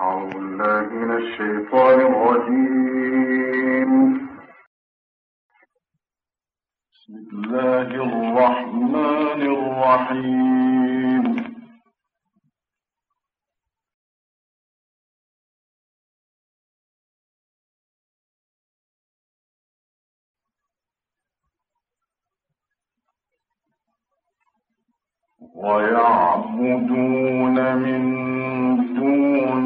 أعوذ بالله من الشيطان الرجيم. بسم الله الرحمن الرحيم. ويعبدون من دون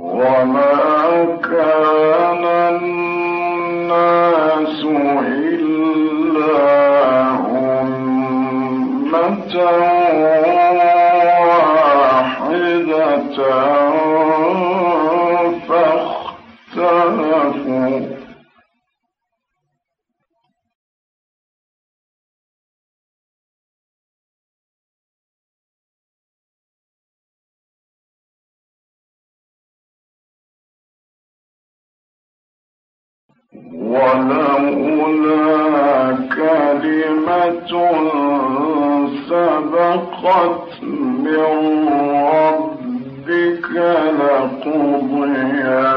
وما كان من ربك لقضي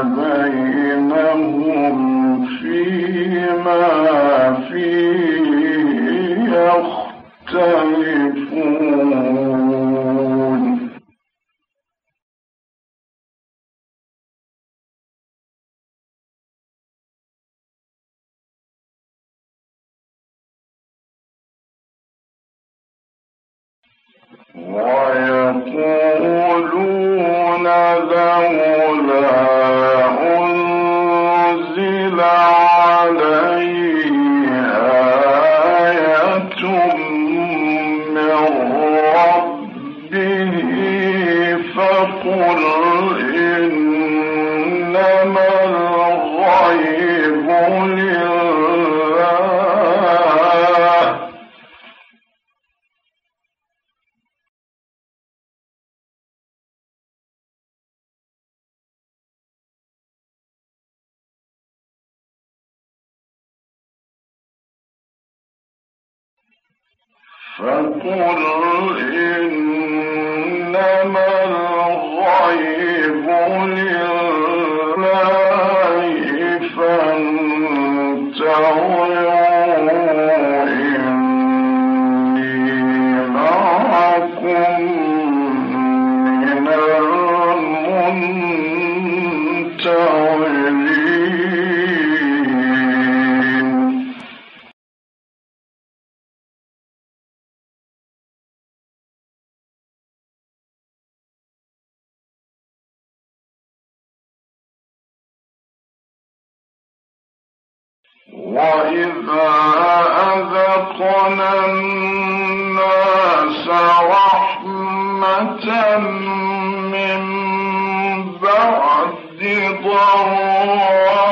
فكل وإذا أذقنا الناس رحمة من بعد ضرر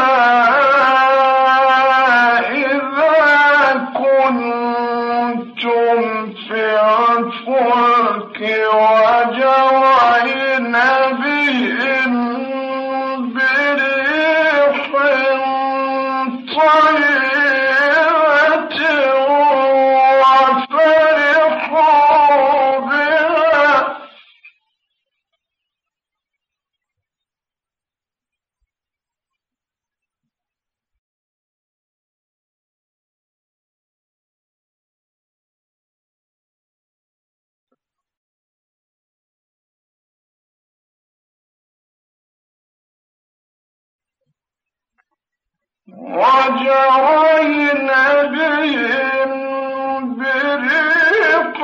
الفلك وجرينا بريق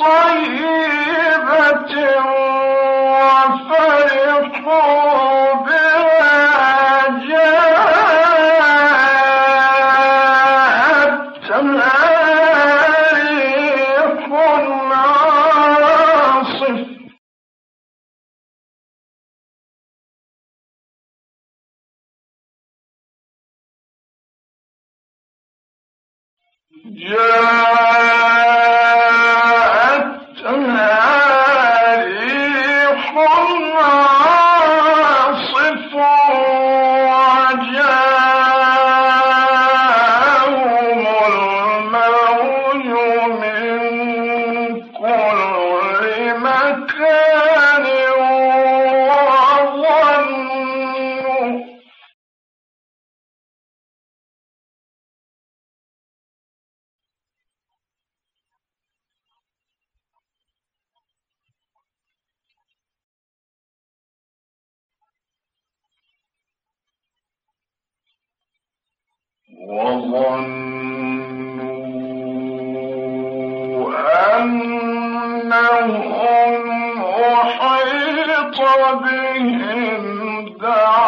طيبة وفرحوا به. وظنوا أنهم أحيط بهم دعوا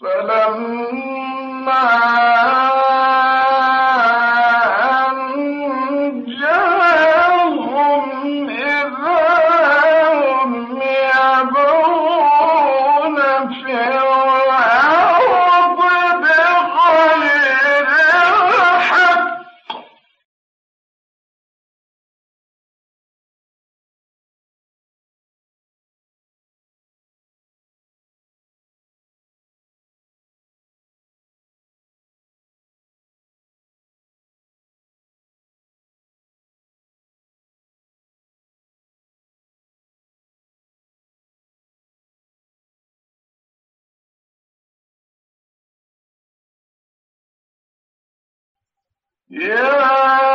فلما Yeah.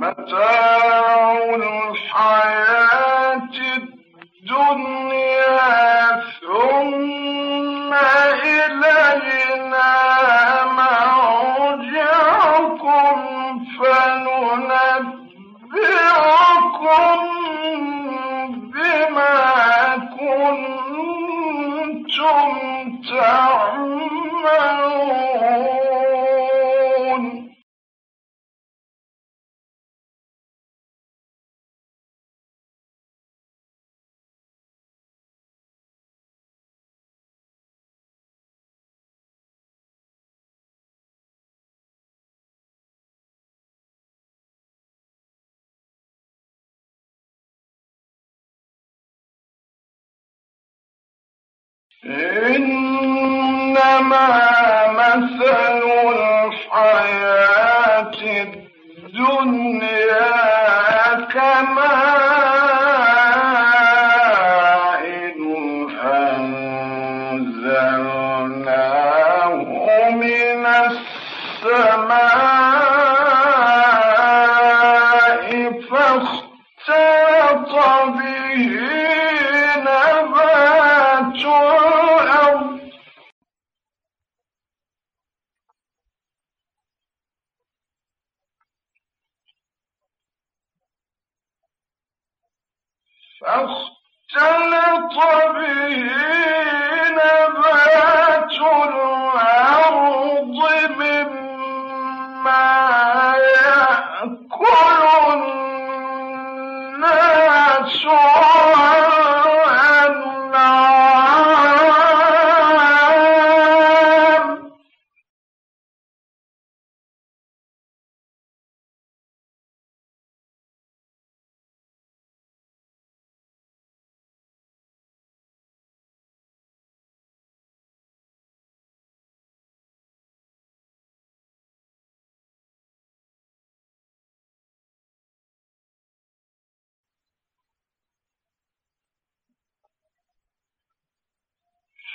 متاع الحياة الدنيا. إنما مثل الحياة الدنيا كماء الناس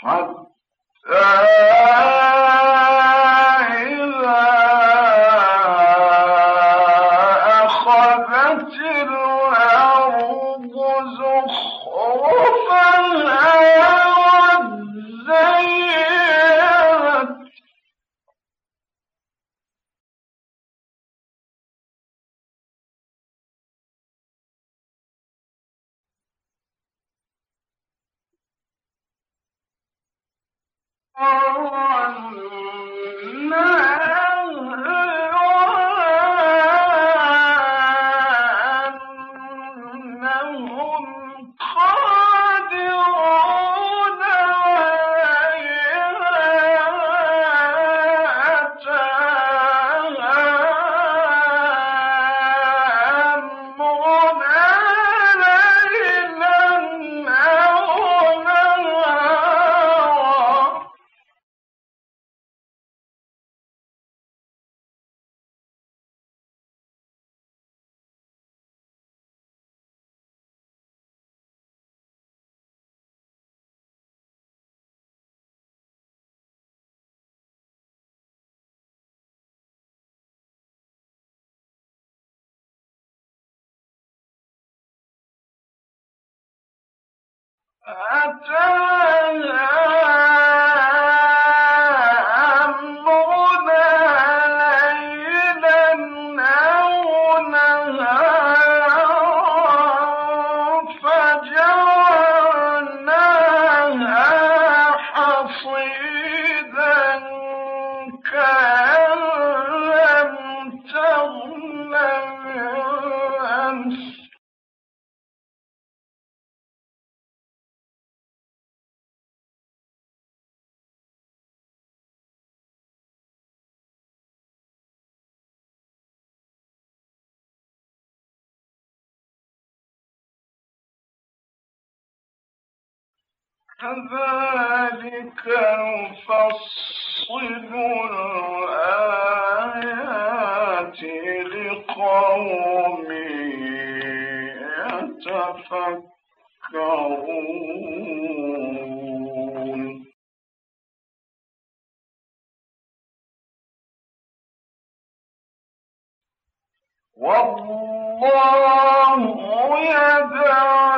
حتى أتانا كذلك نفصل الآيات لقوم يتفكرون. والله يدعو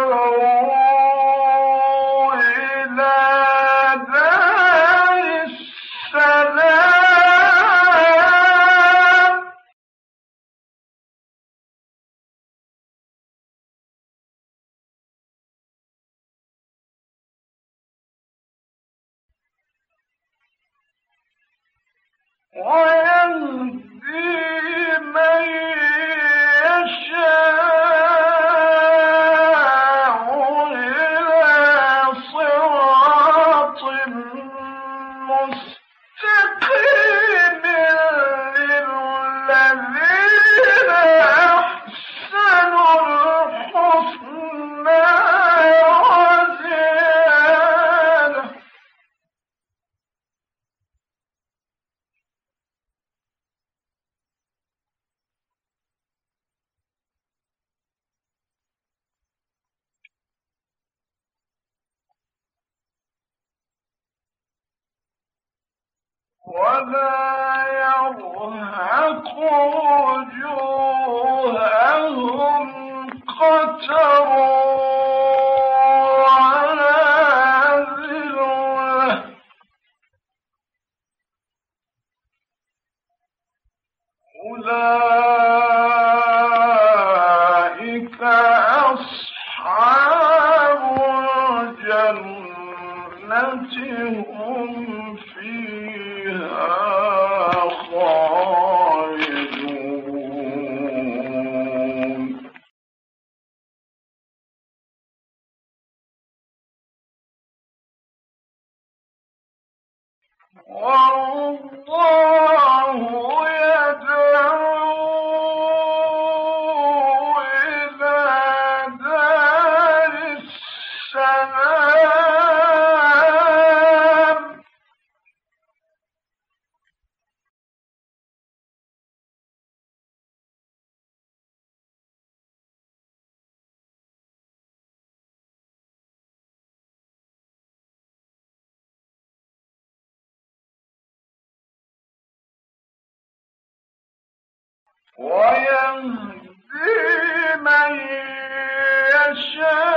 ولا ويهدي من يشاء.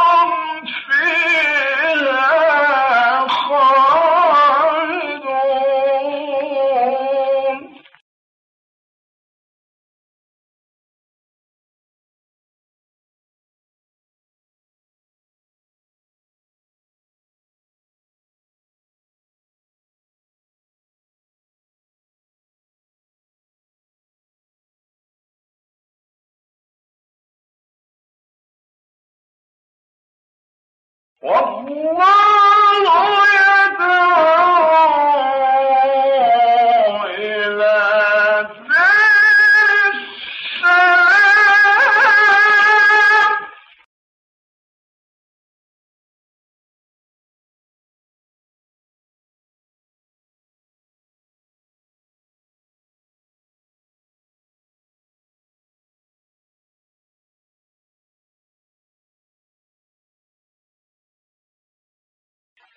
والله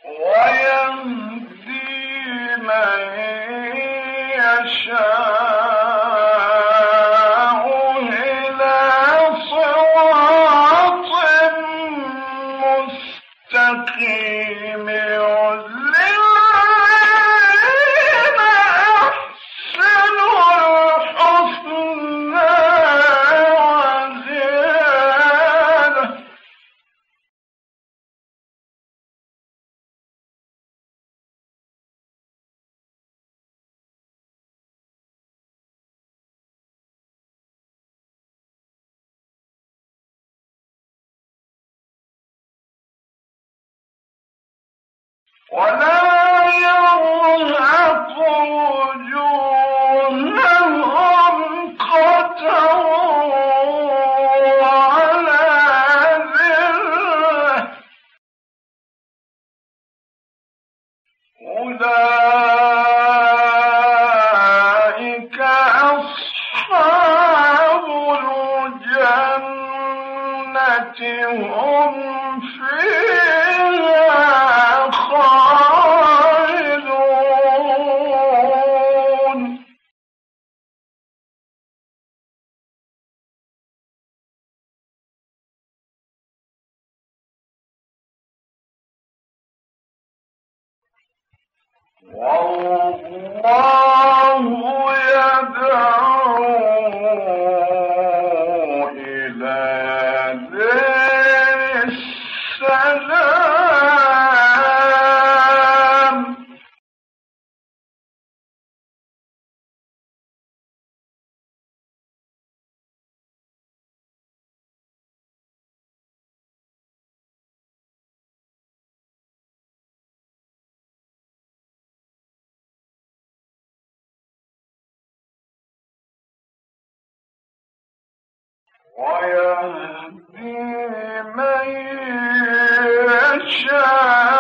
ويمدي من يشاء. قتل والله يدعو ويهدي من يشاء